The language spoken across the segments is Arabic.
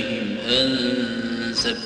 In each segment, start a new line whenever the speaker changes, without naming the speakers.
أن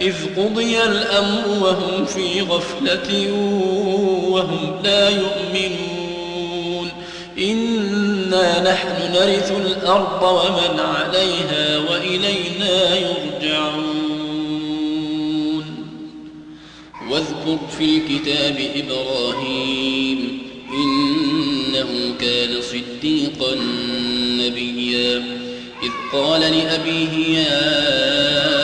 إذ قضي الأمر وهم في غفلة وهم لا يؤمنون. إنا نحن نرث الأرض ومن عليها وإلينا يرجعون. واذكر في الكتاب إبراهيم إنه كان صديقا نبيا. إذ قال لأبيه يا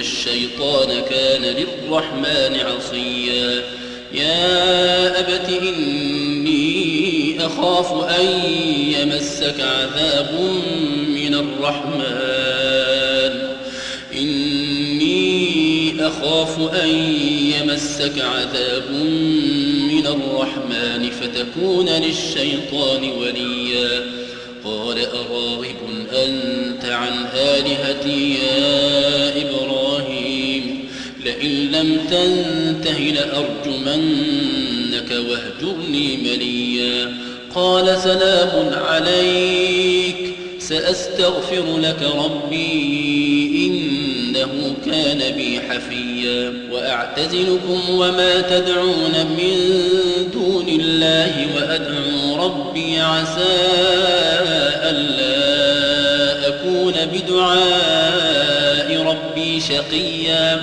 الشيطان كان للرحمن عصيا. يا أبت إني أخاف أن يمسك عذاب من الرحمن. إني أخاف أن يمسك عذاب من الرحمن فتكون للشيطان وليا. قال أراغب أنت عن آلهتي يا لئن لم تنته لأرجمنك واهجرني مليا. قال سلام عليك سأستغفر لك ربي إنه كان بي حفيا. وأعتزلكم وما تدعون من دون الله وأدعو ربي عسى ألا أكون بدعاء ربي شقيا.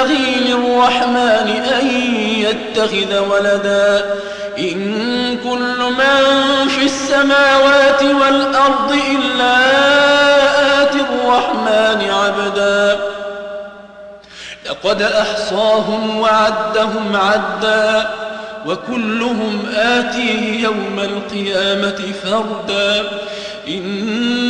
ينبغي للرحمن أن يتخذ ولدا. إن كل من في السماوات والأرض إلا آت الرحمن عبدا. لقد أحصاهم وعدهم عدا وكلهم آتيه يوم القيامة فردا. إن